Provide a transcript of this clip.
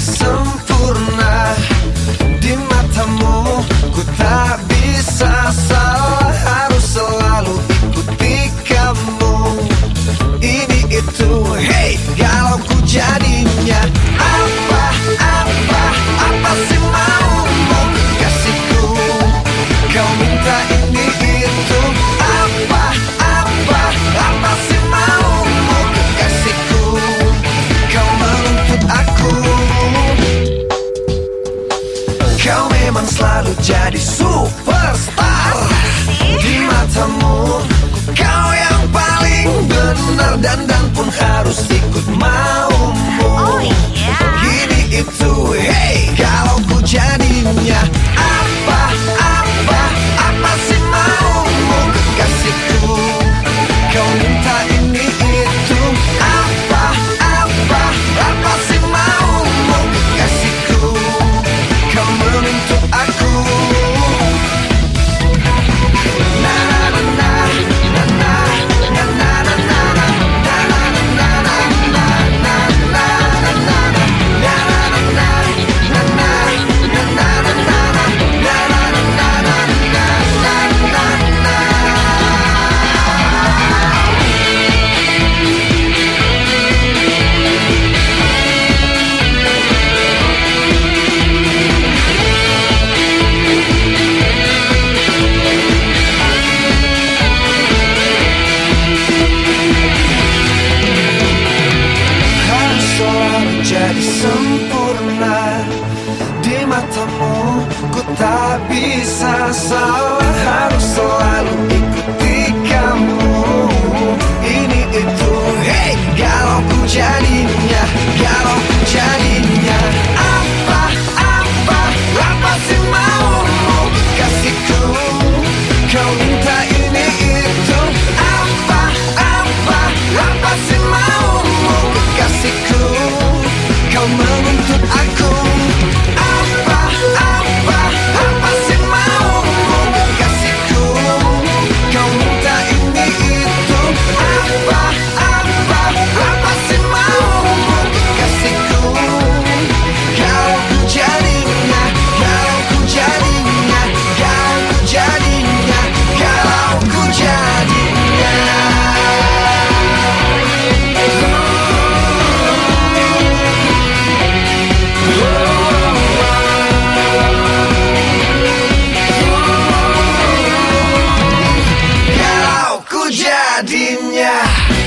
somebody, selalu jadi superstar. Di matamu coração. Nadinha.